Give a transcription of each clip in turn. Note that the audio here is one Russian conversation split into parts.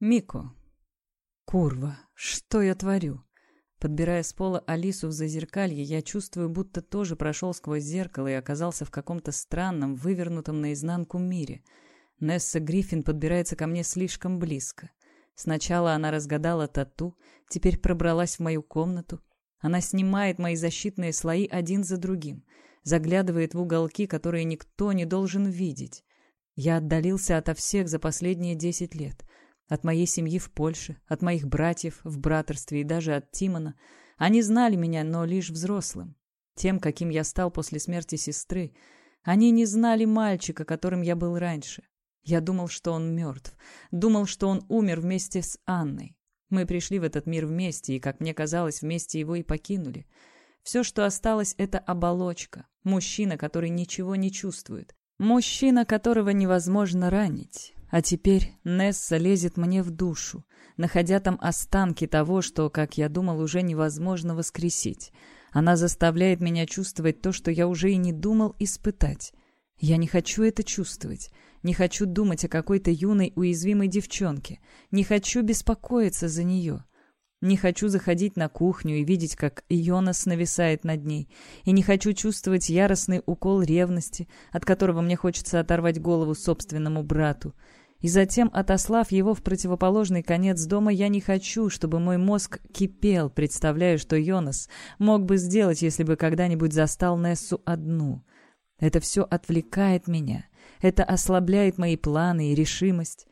Мико. Курва, что я творю? Подбирая с пола Алису в зазеркалье, я чувствую, будто тоже прошел сквозь зеркало и оказался в каком-то странном, вывернутом наизнанку мире. Несса Гриффин подбирается ко мне слишком близко. Сначала она разгадала тату, теперь пробралась в мою комнату. Она снимает мои защитные слои один за другим, заглядывает в уголки, которые никто не должен видеть. Я отдалился ото всех за последние десять лет. От моей семьи в Польше, от моих братьев в братерстве и даже от Тимона. Они знали меня, но лишь взрослым. Тем, каким я стал после смерти сестры. Они не знали мальчика, которым я был раньше. Я думал, что он мертв. Думал, что он умер вместе с Анной. Мы пришли в этот мир вместе, и, как мне казалось, вместе его и покинули. Все, что осталось, — это оболочка. Мужчина, который ничего не чувствует. Мужчина, которого невозможно ранить. А теперь Несса лезет мне в душу, находя там останки того, что, как я думал, уже невозможно воскресить. Она заставляет меня чувствовать то, что я уже и не думал испытать. Я не хочу это чувствовать. Не хочу думать о какой-то юной уязвимой девчонке. Не хочу беспокоиться за нее. Не хочу заходить на кухню и видеть, как Йонас нависает над ней. И не хочу чувствовать яростный укол ревности, от которого мне хочется оторвать голову собственному брату. И затем, отослав его в противоположный конец дома, я не хочу, чтобы мой мозг кипел, представляя, что Йонас мог бы сделать, если бы когда-нибудь застал Нессу одну. Это все отвлекает меня. Это ослабляет мои планы и решимость.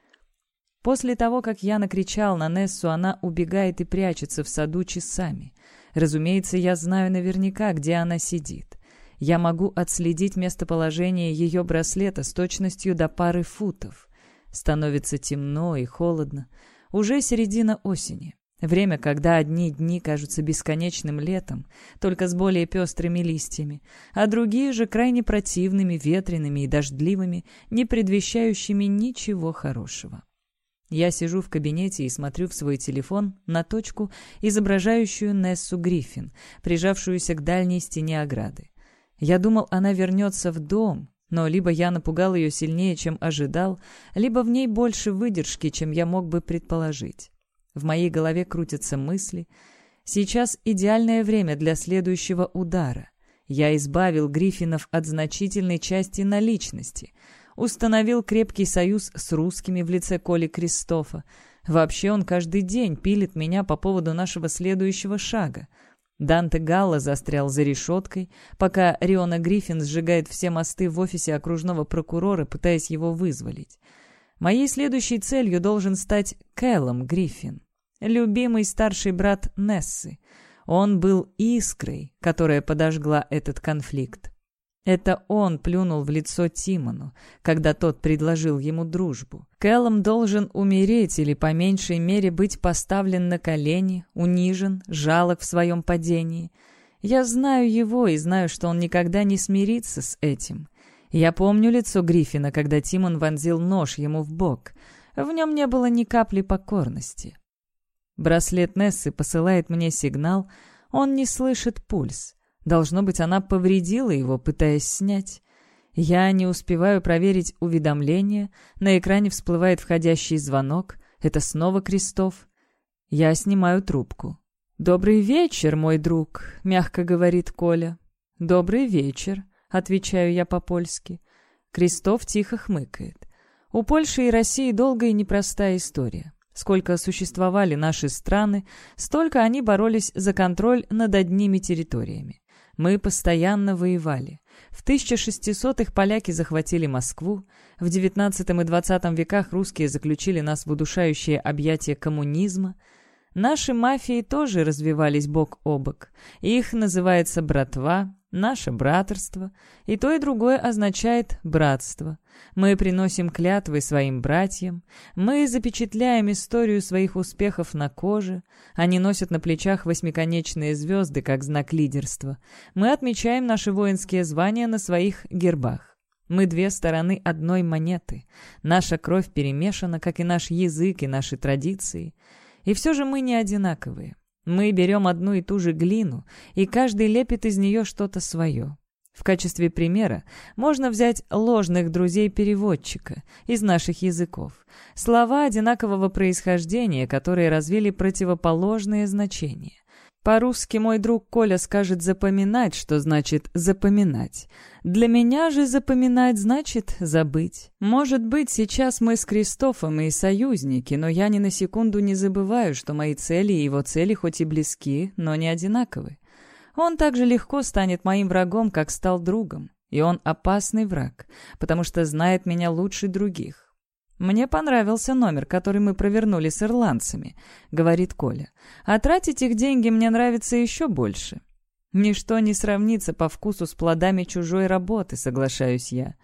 После того, как я накричал на Нессу, она убегает и прячется в саду часами. Разумеется, я знаю наверняка, где она сидит. Я могу отследить местоположение ее браслета с точностью до пары футов. Становится темно и холодно. Уже середина осени. Время, когда одни дни кажутся бесконечным летом, только с более пестрыми листьями, а другие же крайне противными, ветреными и дождливыми, не предвещающими ничего хорошего. Я сижу в кабинете и смотрю в свой телефон на точку, изображающую Нессу Гриффин, прижавшуюся к дальней стене ограды. Я думал, она вернется в дом, но либо я напугал ее сильнее, чем ожидал, либо в ней больше выдержки, чем я мог бы предположить. В моей голове крутятся мысли. Сейчас идеальное время для следующего удара. Я избавил Гриффинов от значительной части наличности — установил крепкий союз с русскими в лице Коли Кристофа. Вообще он каждый день пилит меня по поводу нашего следующего шага. Данте Галла застрял за решеткой, пока Риона Гриффин сжигает все мосты в офисе окружного прокурора, пытаясь его вызволить. Моей следующей целью должен стать Кэллом Гриффин, любимый старший брат Нессы. Он был искрой, которая подожгла этот конфликт. Это он плюнул в лицо Тимону, когда тот предложил ему дружбу. Кэллом должен умереть или по меньшей мере быть поставлен на колени, унижен, жалок в своем падении. Я знаю его и знаю, что он никогда не смирится с этим. Я помню лицо Гриффина, когда Тимон вонзил нож ему в бок. В нем не было ни капли покорности. Браслет Нессы посылает мне сигнал, он не слышит пульс. Должно быть, она повредила его, пытаясь снять. Я не успеваю проверить уведомление. На экране всплывает входящий звонок. Это снова Крестов. Я снимаю трубку. «Добрый вечер, мой друг», — мягко говорит Коля. «Добрый вечер», — отвечаю я по-польски. Крестов тихо хмыкает. У Польши и России долгая и непростая история. Сколько существовали наши страны, столько они боролись за контроль над одними территориями. Мы постоянно воевали. В 1600-х поляки захватили Москву, в XIX и XX веках русские заключили нас в удушающее объятие коммунизма. Наши мафии тоже развивались бок о бок. Их называется «братва», Наше братерство, и то и другое означает братство. Мы приносим клятвы своим братьям, мы запечатляем историю своих успехов на коже, они носят на плечах восьмиконечные звезды, как знак лидерства. Мы отмечаем наши воинские звания на своих гербах. Мы две стороны одной монеты. Наша кровь перемешана, как и наш язык и наши традиции. И все же мы не одинаковые. Мы берем одну и ту же глину, и каждый лепит из нее что-то свое. В качестве примера можно взять ложных друзей-переводчика из наших языков. Слова одинакового происхождения, которые развили противоположные значения. По-русски мой друг Коля скажет «запоминать», что значит «запоминать». Для меня же запоминать значит «забыть». Может быть, сейчас мы с Кристофом и союзники, но я ни на секунду не забываю, что мои цели и его цели хоть и близки, но не одинаковы. Он так же легко станет моим врагом, как стал другом. И он опасный враг, потому что знает меня лучше других. «Мне понравился номер, который мы провернули с ирландцами», — говорит Коля. «А тратить их деньги мне нравится еще больше». «Ничто не сравнится по вкусу с плодами чужой работы», — соглашаюсь я.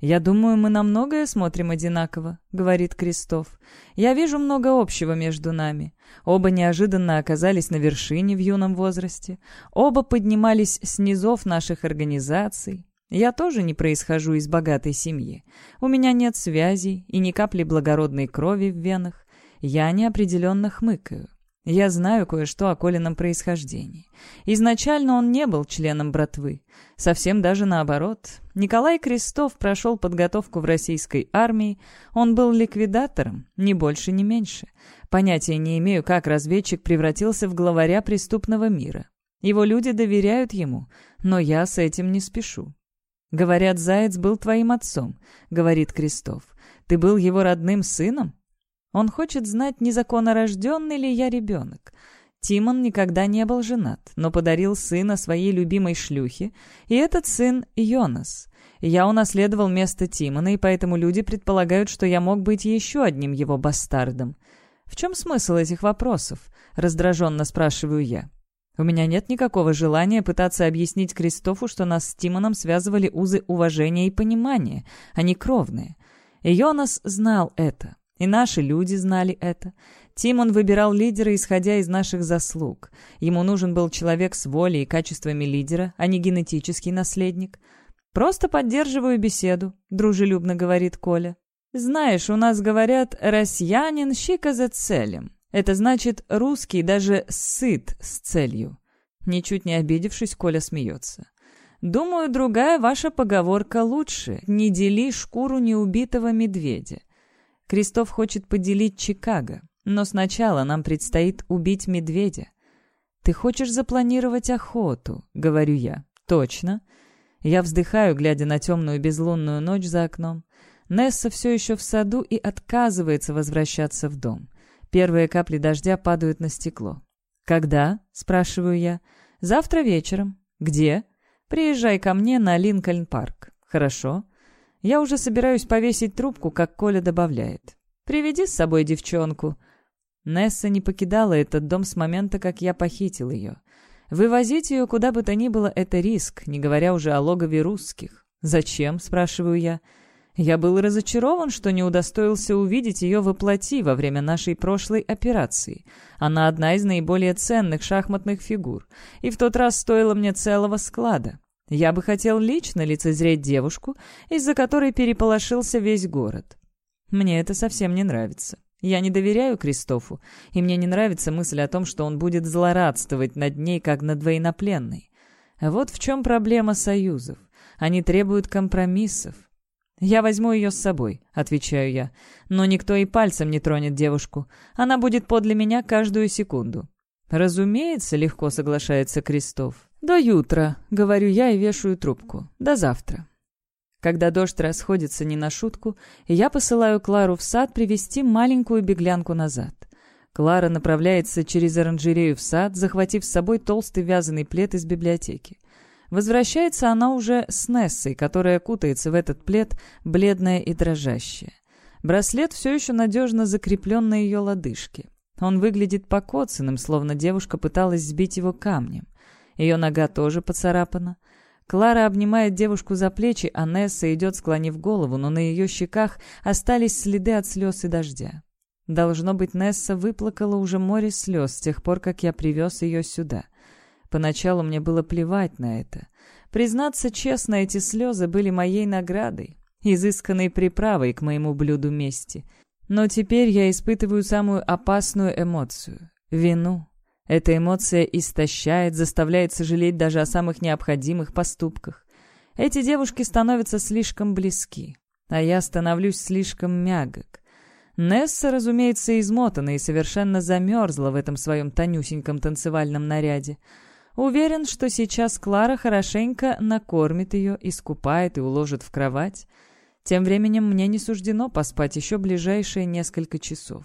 «Я думаю, мы на многое смотрим одинаково», — говорит Крестов. «Я вижу много общего между нами. Оба неожиданно оказались на вершине в юном возрасте. Оба поднимались с низов наших организаций. Я тоже не происхожу из богатой семьи. У меня нет связей и ни капли благородной крови в венах. Я неопределенно хмыкаю. Я знаю кое-что о Колином происхождении. Изначально он не был членом братвы. Совсем даже наоборот. Николай Крестов прошел подготовку в российской армии. Он был ликвидатором, ни больше, ни меньше. Понятия не имею, как разведчик превратился в главаря преступного мира. Его люди доверяют ему, но я с этим не спешу. «Говорят, Заяц был твоим отцом», — говорит Крестов. «Ты был его родным сыном?» Он хочет знать, незаконно рожденный ли я ребенок. Тимон никогда не был женат, но подарил сына своей любимой шлюхе, и этот сын — Йонас. Я унаследовал место Тимона, и поэтому люди предполагают, что я мог быть еще одним его бастардом. В чем смысл этих вопросов? Раздраженно спрашиваю я. У меня нет никакого желания пытаться объяснить Кристофу, что нас с Тимоном связывали узы уважения и понимания, а не кровные. И Йонас знал это. И наши люди знали это. Тимон выбирал лидера, исходя из наших заслуг. Ему нужен был человек с волей и качествами лидера, а не генетический наследник. «Просто поддерживаю беседу», — дружелюбно говорит Коля. «Знаешь, у нас говорят «россиянин щика за целем». Это значит «русский даже сыт с целью». Ничуть не обидевшись, Коля смеется. «Думаю, другая ваша поговорка лучше. Не дели шкуру неубитого медведя». Крестов хочет поделить Чикаго, но сначала нам предстоит убить медведя. «Ты хочешь запланировать охоту?» — говорю я. «Точно». Я вздыхаю, глядя на темную безлунную ночь за окном. Несса все еще в саду и отказывается возвращаться в дом. Первые капли дождя падают на стекло. «Когда?» — спрашиваю я. «Завтра вечером». «Где?» «Приезжай ко мне на Линкольн-парк». «Хорошо». Я уже собираюсь повесить трубку, как Коля добавляет. «Приведи с собой девчонку». Несса не покидала этот дом с момента, как я похитил ее. Вывозить ее куда бы то ни было — это риск, не говоря уже о логове русских. «Зачем?» — спрашиваю я. Я был разочарован, что не удостоился увидеть ее воплоти во время нашей прошлой операции. Она одна из наиболее ценных шахматных фигур, и в тот раз стоила мне целого склада. Я бы хотел лично лицезреть девушку, из-за которой переполошился весь город. Мне это совсем не нравится. Я не доверяю Кристофу, и мне не нравится мысль о том, что он будет злорадствовать над ней, как над двоенапленной. Вот в чем проблема союзов. Они требуют компромиссов. «Я возьму ее с собой», — отвечаю я. «Но никто и пальцем не тронет девушку. Она будет подле меня каждую секунду». «Разумеется», — легко соглашается Крестов. «До утра», — говорю я и вешаю трубку. «До завтра». Когда дождь расходится не на шутку, я посылаю Клару в сад привести маленькую беглянку назад. Клара направляется через оранжерею в сад, захватив с собой толстый вязаный плед из библиотеки. Возвращается она уже с Нессой, которая кутается в этот плед, бледная и дрожащая. Браслет все еще надежно закреплен на ее лодыжке. Он выглядит покоцанным, словно девушка пыталась сбить его камнем. Ее нога тоже поцарапана. Клара обнимает девушку за плечи, а Несса идет, склонив голову, но на ее щеках остались следы от слез и дождя. Должно быть, Несса выплакала уже море слез с тех пор, как я привез ее сюда. Поначалу мне было плевать на это. Признаться честно, эти слезы были моей наградой, изысканной приправой к моему блюду мести. Но теперь я испытываю самую опасную эмоцию — вину. Эта эмоция истощает, заставляет сожалеть даже о самых необходимых поступках. Эти девушки становятся слишком близки, а я становлюсь слишком мягок. Несса, разумеется, измотана и совершенно замерзла в этом своем тонюсеньком танцевальном наряде. Уверен, что сейчас Клара хорошенько накормит ее, искупает и уложит в кровать. Тем временем мне не суждено поспать еще ближайшие несколько часов.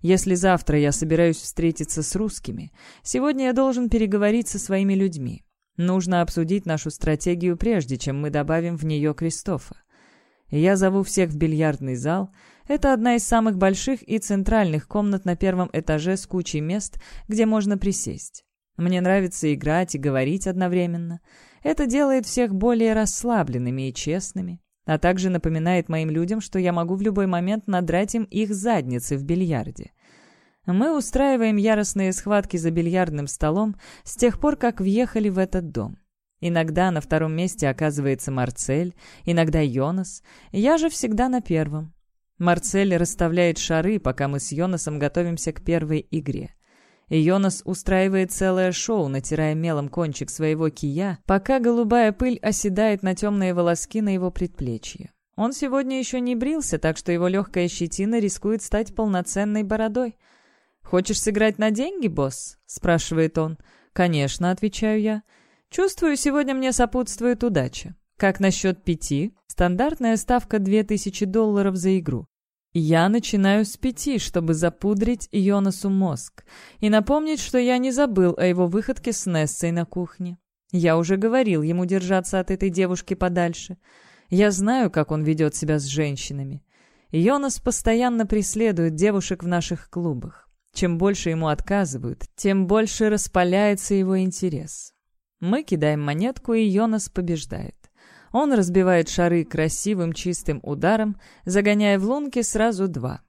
Если завтра я собираюсь встретиться с русскими, сегодня я должен переговорить со своими людьми. Нужно обсудить нашу стратегию прежде, чем мы добавим в нее Кристофа. Я зову всех в бильярдный зал. Это одна из самых больших и центральных комнат на первом этаже с кучей мест, где можно присесть. Мне нравится играть и говорить одновременно. Это делает всех более расслабленными и честными, а также напоминает моим людям, что я могу в любой момент надрать им их задницы в бильярде. Мы устраиваем яростные схватки за бильярдным столом с тех пор, как въехали в этот дом. Иногда на втором месте оказывается Марцель, иногда Йонас, я же всегда на первом. Марцель расставляет шары, пока мы с Йонасом готовимся к первой игре. Йонас устраивает целое шоу, натирая мелом кончик своего кия, пока голубая пыль оседает на темные волоски на его предплечье. Он сегодня еще не брился, так что его легкая щетина рискует стать полноценной бородой. «Хочешь сыграть на деньги, босс?» — спрашивает он. «Конечно», — отвечаю я. «Чувствую, сегодня мне сопутствует удача. Как насчет пяти? Стандартная ставка 2000 долларов за игру. Я начинаю с пяти, чтобы запудрить Йонасу мозг и напомнить, что я не забыл о его выходке с Нессой на кухне. Я уже говорил ему держаться от этой девушки подальше. Я знаю, как он ведет себя с женщинами. Йонас постоянно преследует девушек в наших клубах. Чем больше ему отказывают, тем больше распаляется его интерес. Мы кидаем монетку, и Йонас побеждает. Он разбивает шары красивым чистым ударом, загоняя в лунки сразу два.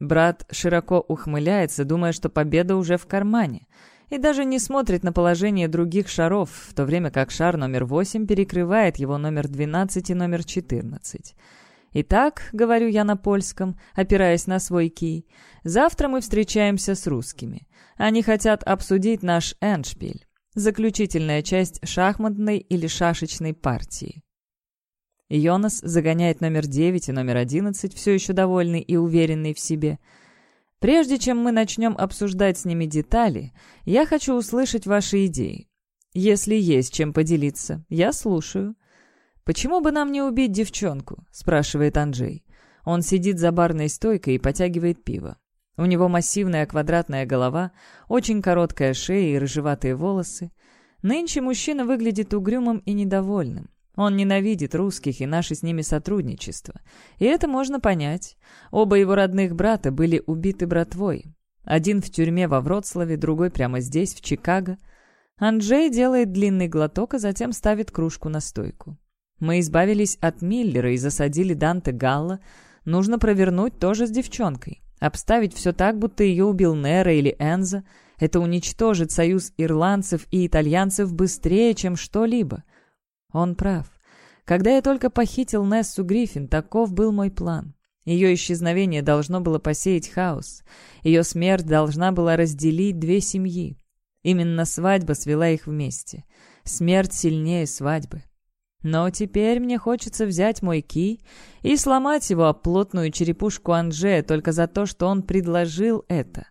Брат широко ухмыляется, думая, что победа уже в кармане, и даже не смотрит на положение других шаров, в то время как шар номер 8 перекрывает его номер 12 и номер 14. «Итак», — говорю я на польском, опираясь на свой кий, — «завтра мы встречаемся с русскими. Они хотят обсудить наш эндшпиль, заключительная часть шахматной или шашечной партии. Йонас загоняет номер 9 и номер 11, все еще довольный и уверенный в себе. Прежде чем мы начнем обсуждать с ними детали, я хочу услышать ваши идеи. Если есть чем поделиться, я слушаю. «Почему бы нам не убить девчонку?» — спрашивает Анджей. Он сидит за барной стойкой и потягивает пиво. У него массивная квадратная голова, очень короткая шея и рыжеватые волосы. Нынче мужчина выглядит угрюмым и недовольным. Он ненавидит русских и наше с ними сотрудничество. И это можно понять. Оба его родных брата были убиты братвой. Один в тюрьме во Вроцлаве, другой прямо здесь, в Чикаго. Анджей делает длинный глоток, а затем ставит кружку на стойку. Мы избавились от Миллера и засадили Данте Галла. Нужно провернуть тоже с девчонкой. Обставить все так, будто ее убил Нера или Энза. Это уничтожит союз ирландцев и итальянцев быстрее, чем что-либо. Он прав. Когда я только похитил Нессу Гриффин, таков был мой план. Ее исчезновение должно было посеять хаос. Ее смерть должна была разделить две семьи. Именно свадьба свела их вместе. Смерть сильнее свадьбы. Но теперь мне хочется взять мой ки и сломать его об плотную черепушку Анже только за то, что он предложил это.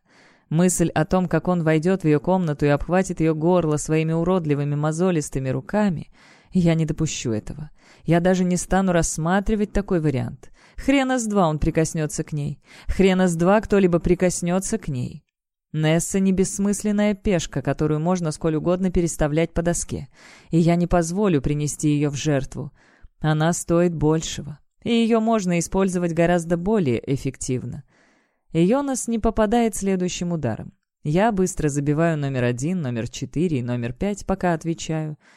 Мысль о том, как он войдет в ее комнату и обхватит ее горло своими уродливыми мозолистыми руками — я не допущу этого. Я даже не стану рассматривать такой вариант. Хрена с два он прикоснется к ней. Хрена с два кто-либо прикоснется к ней. Несса не бессмысленная пешка, которую можно сколь угодно переставлять по доске. И я не позволю принести ее в жертву. Она стоит большего. И ее можно использовать гораздо более эффективно. Йонас не попадает следующим ударом. Я быстро забиваю номер один, номер четыре и номер пять, пока отвечаю —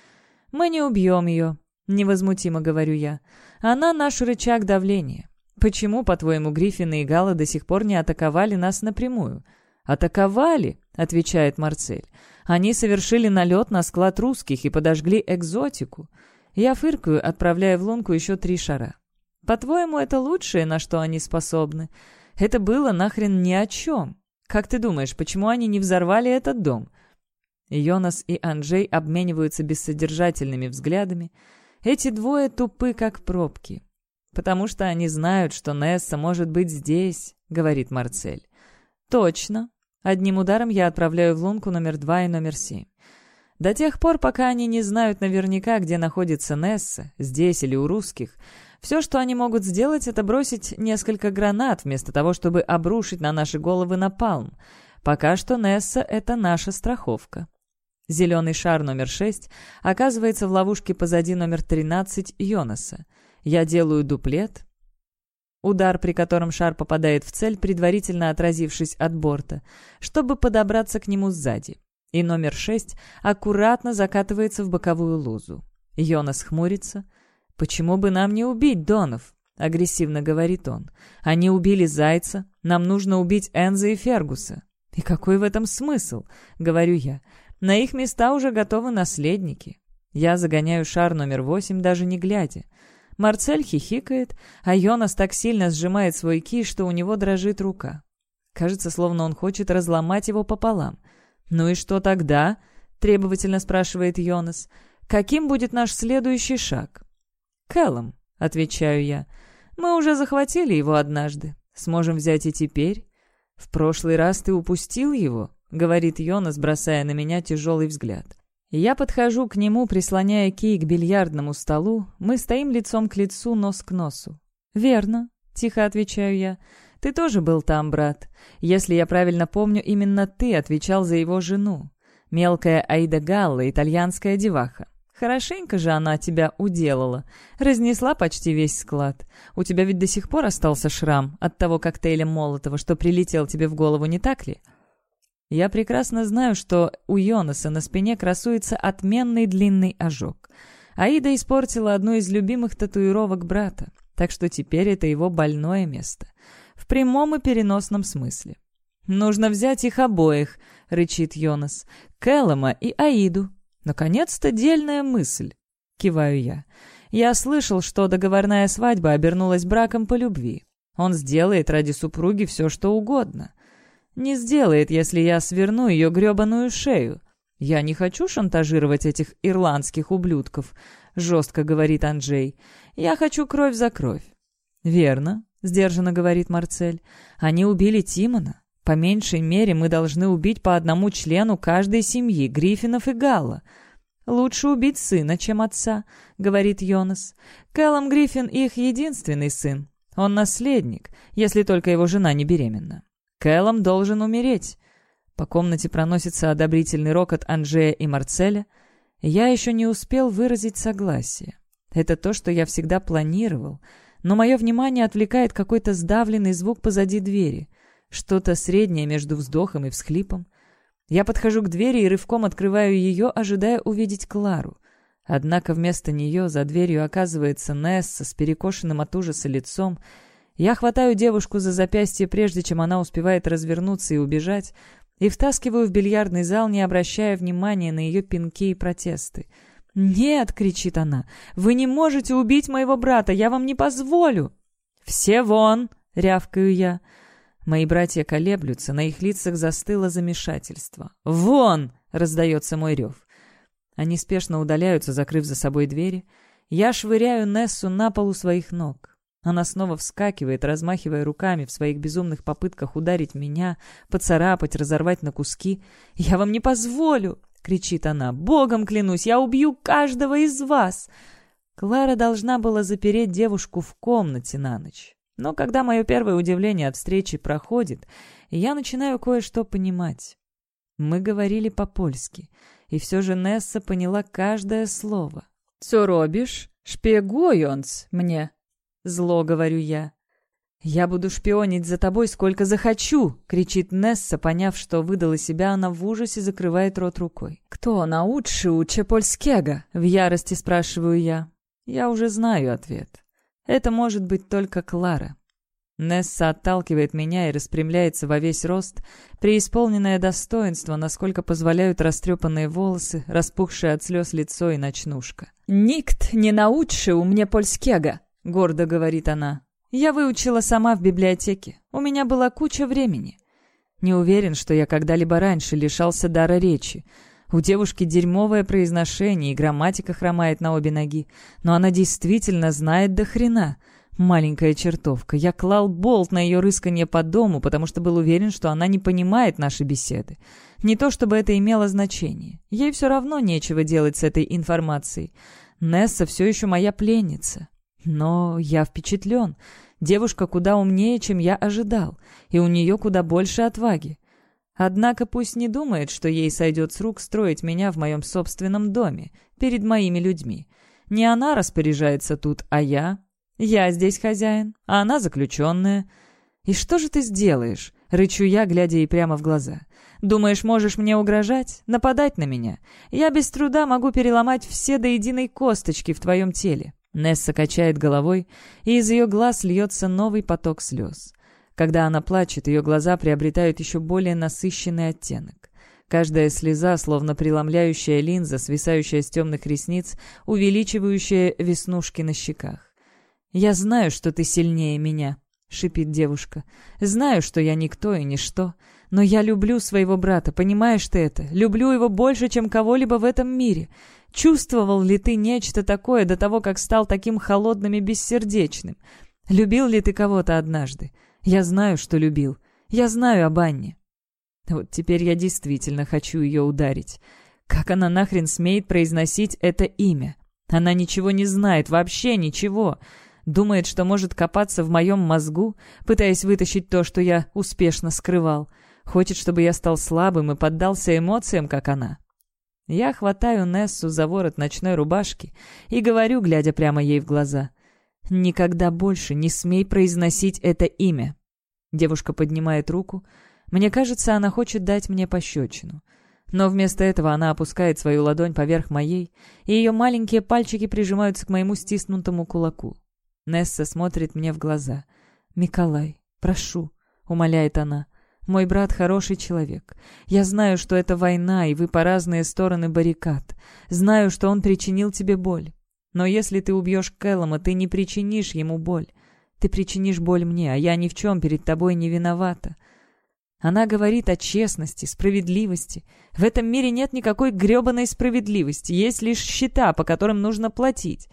«Мы не убьем ее», — невозмутимо говорю я. «Она наш рычаг давления. Почему, по-твоему, Гриффины и Гала до сих пор не атаковали нас напрямую?» «Атаковали», — отвечает Марцель. «Они совершили налет на склад русских и подожгли экзотику. Я фыркаю, отправляя в лунку еще три шара. По-твоему, это лучшее, на что они способны? Это было нахрен ни о чем. Как ты думаешь, почему они не взорвали этот дом? Йонас и Анджей обмениваются бессодержательными взглядами. Эти двое тупы, как пробки. «Потому что они знают, что Несса может быть здесь», — говорит Марцель. «Точно. Одним ударом я отправляю в лунку номер два и номер семь. До тех пор, пока они не знают наверняка, где находится Несса, здесь или у русских, все, что они могут сделать, это бросить несколько гранат, вместо того, чтобы обрушить на наши головы напалм. Пока что Несса — это наша страховка. Зеленый шар номер шесть оказывается в ловушке позади номер тринадцать Йонаса. Я делаю дуплет. Удар, при котором шар попадает в цель, предварительно отразившись от борта, чтобы подобраться к нему сзади. И номер шесть аккуратно закатывается в боковую лузу. Йонас хмурится. «Почему бы нам не убить Донов?» — агрессивно говорит он. «Они убили Зайца. Нам нужно убить Энза и Фергуса». «И какой в этом смысл?» — говорю я. «На их места уже готовы наследники». Я загоняю шар номер восемь, даже не глядя. Марцель хихикает, а Йонас так сильно сжимает свой ки, что у него дрожит рука. Кажется, словно он хочет разломать его пополам. «Ну и что тогда?» — требовательно спрашивает Йонас. «Каким будет наш следующий шаг?» «Кэллом», — отвечаю я. «Мы уже захватили его однажды. Сможем взять и теперь». «В прошлый раз ты упустил его», — говорит Йонас, бросая на меня тяжелый взгляд. Я подхожу к нему, прислоняя кий к бильярдному столу. Мы стоим лицом к лицу, нос к носу. «Верно», — тихо отвечаю я. «Ты тоже был там, брат. Если я правильно помню, именно ты отвечал за его жену. Мелкая Аида Галла, итальянская деваха. Хорошенько же она тебя уделала. Разнесла почти весь склад. У тебя ведь до сих пор остался шрам от того коктейля Молотова, что прилетел тебе в голову, не так ли?» Я прекрасно знаю, что у Йонаса на спине красуется отменный длинный ожог. Аида испортила одну из любимых татуировок брата, так что теперь это его больное место. В прямом и переносном смысле. «Нужно взять их обоих», — рычит Йонас. «Кэллома и Аиду». «Наконец-то дельная мысль», — киваю я. «Я слышал, что договорная свадьба обернулась браком по любви. Он сделает ради супруги все, что угодно. Не сделает, если я сверну ее гребаную шею. Я не хочу шантажировать этих ирландских ублюдков, жестко говорит Анджей. Я хочу кровь за кровь. Верно, сдержанно говорит Марцель. Они убили Тимона. По меньшей мере мы должны убить по одному члену каждой семьи, Гриффинов и Галла. «Лучше убить сына, чем отца», — говорит Йонас. «Кэллом Гриффин их единственный сын. Он наследник, если только его жена не беременна. Кэллом должен умереть. По комнате проносится одобрительный рокот Анжея и Марцеля. Я еще не успел выразить согласие. Это то, что я всегда планировал. Но мое внимание отвлекает какой-то сдавленный звук позади двери. Что-то среднее между вздохом и всхлипом. Я подхожу к двери и рывком открываю ее, ожидая увидеть Клару. Однако вместо нее за дверью оказывается Несса с перекошенным от ужаса лицом, я хватаю девушку за запястье, прежде чем она успевает развернуться и убежать, и втаскиваю в бильярдный зал, не обращая внимания на ее пинки и протесты. «Нет!» — кричит она. «Вы не можете убить моего брата! Я вам не позволю!» «Все вон!» — рявкаю я. Мои братья колеблются, на их лицах застыло замешательство. «Вон!» — раздается мой рев. Они спешно удаляются, закрыв за собой двери. Я швыряю Нессу на полу своих ног. Она снова вскакивает, размахивая руками в своих безумных попытках ударить меня, поцарапать, разорвать на куски. «Я вам не позволю!» — кричит она. «Богом клянусь, я убью каждого из вас!» Клара должна была запереть девушку в комнате на ночь. Но когда мое первое удивление от встречи проходит, я начинаю кое-что понимать. Мы говорили по-польски, и все же Несса поняла каждое слово. «Цо робишь? Шпиегуйонс мне!» Зло, говорю я. «Я буду шпионить за тобой сколько захочу!» — кричит Несса, поняв, что выдала себя, она в ужасе закрывает рот рукой. «Кто научил Чепольскега?» — в ярости спрашиваю я. Я уже знаю ответ. Это может быть только Клара. Несса отталкивает меня и распрямляется во весь рост, преисполненное достоинство, насколько позволяют растрепанные волосы, распухшее от слез лицо и ночнушка. «Никт не научил мне польскега!» — гордо говорит она. «Я выучила сама в библиотеке. У меня была куча времени. Не уверен, что я когда-либо раньше лишался дара речи. У девушки дерьмовое произношение, и грамматика хромает на обе ноги. Но она действительно знает до хрена. Маленькая чертовка. Я клал болт на ее рысканье по дому, потому что был уверен, что она не понимает наши беседы. Не то чтобы это имело значение. Ей все равно нечего делать с этой информацией. Несса все еще моя пленница. Но я впечатлен. Девушка куда умнее, чем я ожидал, и у нее куда больше отваги. Однако пусть не думает, что ей сойдет с рук строить меня в моем собственном доме, перед моими людьми. Не она распоряжается тут, а я. Я здесь хозяин, а она заключенная. И что же ты сделаешь? Рычу я, глядя ей прямо в глаза. Думаешь, можешь мне угрожать, нападать на меня? Я без труда могу переломать все до единой косточки в твоем теле. Несса качает головой, и из ее глаз льется новый поток слез. Когда она плачет, ее глаза приобретают еще более насыщенный оттенок. Каждая слеза, словно преломляющая линза, свисающая с темных ресниц, увеличивающая веснушки на щеках. «Я знаю, что ты сильнее меня», — шипит девушка. «Знаю, что я никто и ничто, но я люблю своего брата, понимаешь ты это? Люблю его больше, чем кого-либо в этом мире. Чувствовал ли ты нечто такое до того, как стал таким холодным и бессердечным? Любил ли ты кого-то однажды? Я знаю, что любил. Я знаю об Анне. Вот теперь я действительно хочу ее ударить. Как она нахрен смеет произносить это имя? Она ничего не знает, вообще ничего. Думает, что может копаться в моем мозгу, пытаясь вытащить то, что я успешно скрывал. Хочет, чтобы я стал слабым и поддался эмоциям, как она. Я хватаю Нессу за ворот ночной рубашки и говорю, глядя прямо ей в глаза. «Никогда больше не смей произносить это имя». Девушка поднимает руку. Мне кажется, она хочет дать мне пощечину. Но вместо этого она опускает свою ладонь поверх моей, и ее маленькие пальчики прижимаются к моему стиснутому кулаку. Несса смотрит мне в глаза. «Миколай, прошу», — умоляет она. «Мой брат хороший человек. Я знаю, что это война, и вы по разные стороны баррикад. Знаю, что он причинил тебе боль. Но если ты убьешь Кэллома, ты не причинишь ему боль. Ты причинишь боль мне, а я ни в чем перед тобой не виновата. Она говорит о честности, справедливости. В этом мире нет никакой гребаной справедливости, есть лишь счета, по которым нужно платить.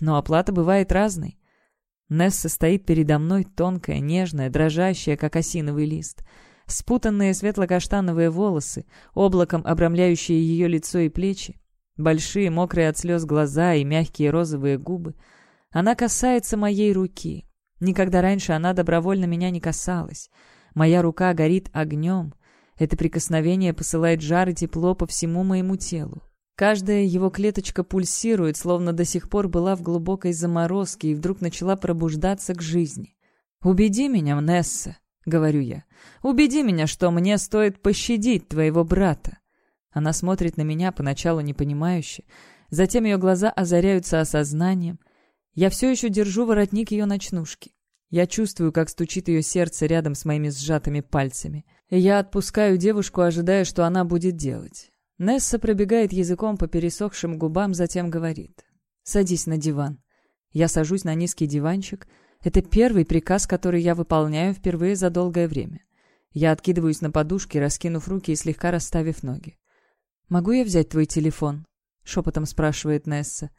Но оплата бывает разной. Несса стоит передо мной, тонкая, нежная, дрожащая, как осиновый лист. Спутанные светло-каштановые волосы, облаком обрамляющие ее лицо и плечи, Большие, мокрые от слез глаза и мягкие розовые губы. Она касается моей руки. Никогда раньше она добровольно меня не касалась. Моя рука горит огнем. Это прикосновение посылает жар и тепло по всему моему телу. Каждая его клеточка пульсирует, словно до сих пор была в глубокой заморозке и вдруг начала пробуждаться к жизни. «Убеди меня, Несса», — говорю я. «Убеди меня, что мне стоит пощадить твоего брата». Она смотрит на меня поначалу непонимающе, затем ее глаза озаряются осознанием. Я все еще держу воротник ее ночнушки. Я чувствую, как стучит ее сердце рядом с моими сжатыми пальцами. Я отпускаю девушку, ожидая, что она будет делать. Несса пробегает языком по пересохшим губам, затем говорит. «Садись на диван». Я сажусь на низкий диванчик. Это первый приказ, который я выполняю впервые за долгое время. Я откидываюсь на подушке, раскинув руки и слегка расставив ноги. «Могу я взять твой телефон?» — шепотом спрашивает Несса.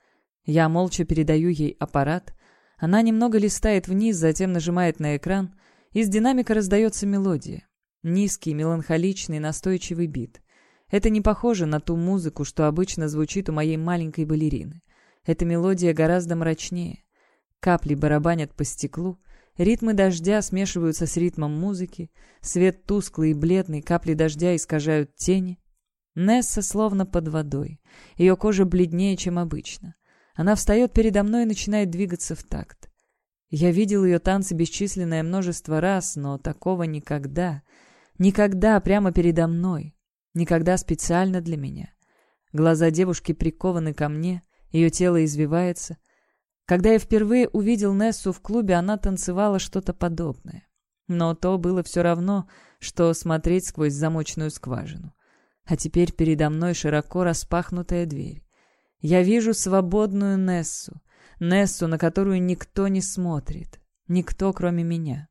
Я молча передаю ей аппарат. Она немного листает вниз, затем нажимает на экран. Из динамика раздается мелодия. Низкий, меланхоличный, настойчивый бит. Это не похоже на ту музыку, что обычно звучит у моей маленькой балерины. Эта мелодия гораздо мрачнее. Капли барабанят по стеклу, ритмы дождя смешиваются с ритмом музыки, свет тусклый и бледный, капли дождя искажают тени. Несса словно под водой. Ее кожа бледнее, чем обычно. Она встает передо мной и начинает двигаться в такт. Я видел ее танцы бесчисленное множество раз, но такого никогда. Никогда прямо передо мной. Никогда специально для меня. Глаза девушки прикованы ко мне, ее тело извивается. Когда я впервые увидел Нессу в клубе, она танцевала что-то подобное. Но то было все равно, что смотреть сквозь замочную скважину. А теперь передо мной широко распахнутая дверь. Я вижу свободную Нессу. Нессу, на которую никто не смотрит. Никто, кроме меня.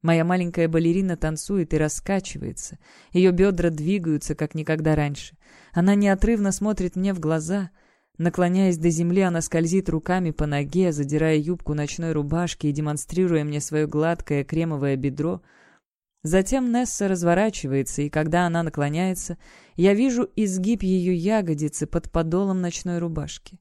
Моя маленькая балерина танцует и раскачивается. Ее бедра двигаются, как никогда раньше. Она неотрывно смотрит мне в глаза. Наклоняясь до земли, она скользит руками по ноге, задирая юбку ночной рубашки и демонстрируя мне свое гладкое кремовое бедро. Затем Несса разворачивается, и когда она наклоняется, я вижу изгиб ее ягодицы под подолом ночной рубашки.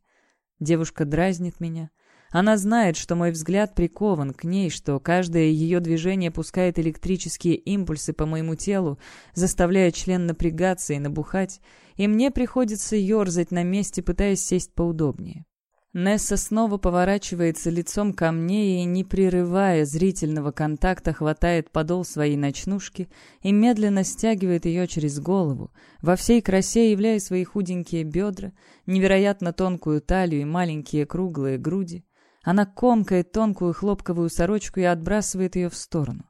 Девушка дразнит меня. Она знает, что мой взгляд прикован к ней, что каждое ее движение пускает электрические импульсы по моему телу, заставляя член напрягаться и набухать, и мне приходится ерзать на месте, пытаясь сесть поудобнее. Несса снова поворачивается лицом ко мне и, не прерывая зрительного контакта, хватает подол своей ночнушки и медленно стягивает ее через голову, во всей красе являя свои худенькие бедра, невероятно тонкую талию и маленькие круглые груди. Она комкает тонкую хлопковую сорочку и отбрасывает ее в сторону.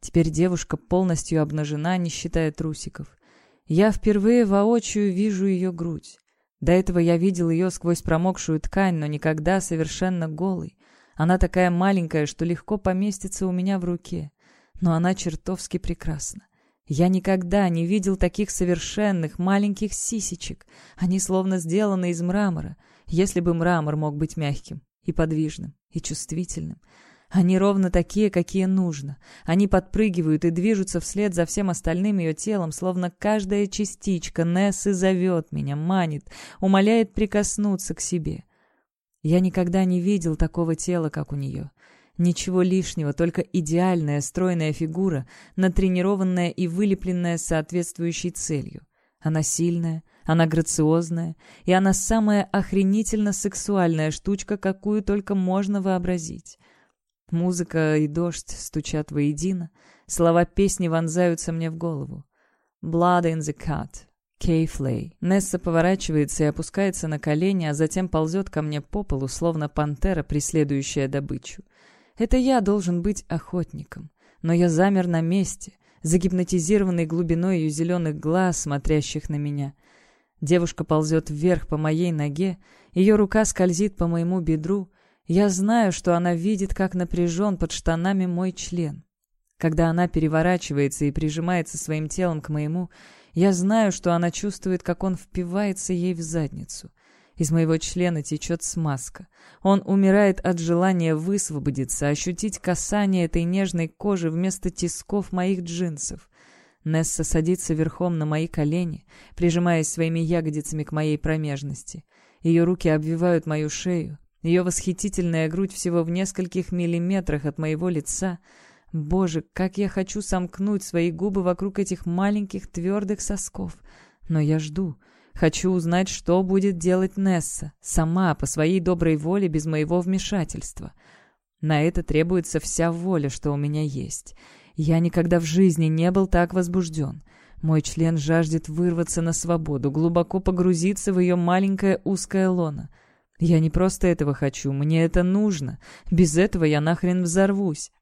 Теперь девушка полностью обнажена, не считая трусиков. Я впервые воочию вижу ее грудь. До этого я видел ее сквозь промокшую ткань, но никогда совершенно голой. Она такая маленькая, что легко поместится у меня в руке. Но она чертовски прекрасна. Я никогда не видел таких совершенных маленьких сисечек. Они словно сделаны из мрамора, если бы мрамор мог быть мягким и подвижным, и чувствительным. Они ровно такие, какие нужно. Они подпрыгивают и движутся вслед за всем остальным ее телом, словно каждая частичка Нессы зовет меня, манит, умоляет прикоснуться к себе. Я никогда не видел такого тела, как у нее. Ничего лишнего, только идеальная стройная фигура, натренированная и вылепленная соответствующей целью. Она сильная, она грациозная, и она самая охренительно сексуальная штучка, какую только можно вообразить. Музыка и дождь стучат воедино, слова песни вонзаются мне в голову. «Blood in the cut», Кейфлей. Несса поворачивается и опускается на колени, а затем ползет ко мне по полу, словно пантера, преследующая добычу. Это я должен быть охотником. Но я замер на месте, загипнотизированный глубиной ее зеленых глаз, смотрящих на меня — Девушка ползет вверх по моей ноге, ее рука скользит по моему бедру. Я знаю, что она видит, как напряжен под штанами мой член. Когда она переворачивается и прижимается своим телом к моему, я знаю, что она чувствует, как он впивается ей в задницу. Из моего члена течет смазка. Он умирает от желания высвободиться, ощутить касание этой нежной кожи вместо тисков моих джинсов. Несса садится верхом на мои колени, прижимаясь своими ягодицами к моей промежности. Ее руки обвивают мою шею. Ее восхитительная грудь всего в нескольких миллиметрах от моего лица. Боже, как я хочу сомкнуть свои губы вокруг этих маленьких твердых сосков. Но я жду. Хочу узнать, что будет делать Несса, сама, по своей доброй воле, без моего вмешательства. На это требуется вся воля, что у меня есть. Я никогда в жизни не был так возбужден. Мой член жаждет вырваться на свободу, глубоко погрузиться в ее маленькое узкое лоно. Я не просто этого хочу, мне это нужно. Без этого я нахрен взорвусь.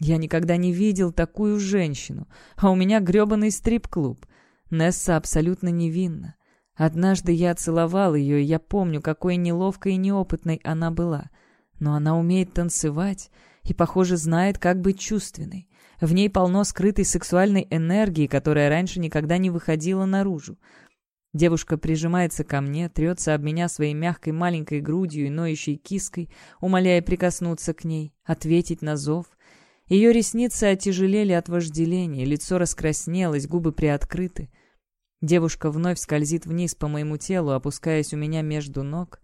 Я никогда не видел такую женщину, а у меня грёбаный стрип-клуб. Несса абсолютно невинна. Однажды я целовал ее, и я помню, какой неловкой и неопытной она была. Но она умеет танцевать и, похоже, знает, как быть чувственной. В ней полно скрытой сексуальной энергии, которая раньше никогда не выходила наружу. Девушка прижимается ко мне, трется об меня своей мягкой маленькой грудью и ноющей киской, умоляя прикоснуться к ней, ответить на зов. Ее ресницы отяжелели от вожделения, лицо раскраснелось, губы приоткрыты. Девушка вновь скользит вниз по моему телу, опускаясь у меня между ног.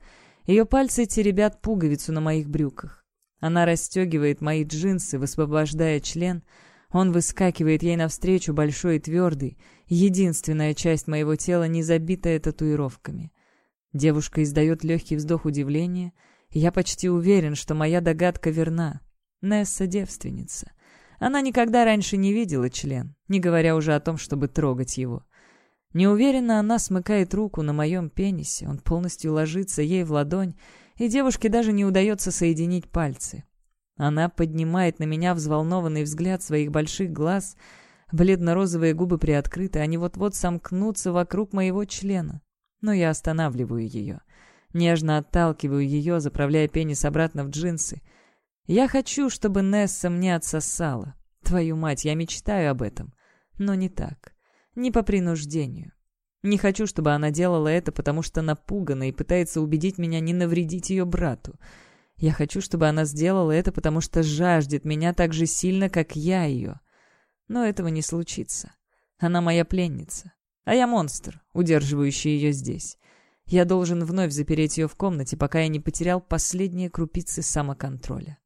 Ее пальцы теребят пуговицу на моих брюках. Она расстегивает мои джинсы, высвобождая член. Он выскакивает ей навстречу, большой и твердый. Единственная часть моего тела, не забитая татуировками. Девушка издает легкий вздох удивления. Я почти уверен, что моя догадка верна. Несса — девственница. Она никогда раньше не видела член, не говоря уже о том, чтобы трогать его. Неуверенно она смыкает руку на моем пенисе, он полностью ложится ей в ладонь, и девушке даже не удается соединить пальцы. Она поднимает на меня взволнованный взгляд своих больших глаз, бледно-розовые губы приоткрыты, они вот-вот сомкнутся вокруг моего члена. Но я останавливаю ее. Нежно отталкиваю ее, заправляя пенис обратно в джинсы. Я хочу, чтобы Несса мне отсосала. Твою мать, я мечтаю об этом. Но не так. Не по принуждению. Не хочу, чтобы она делала это, потому что напугана и пытается убедить меня не навредить ее брату. Я хочу, чтобы она сделала это, потому что жаждет меня так же сильно, как я ее. Но этого не случится. Она моя пленница. А я монстр, удерживающий ее здесь. Я должен вновь запереть ее в комнате, пока я не потерял последние крупицы самоконтроля.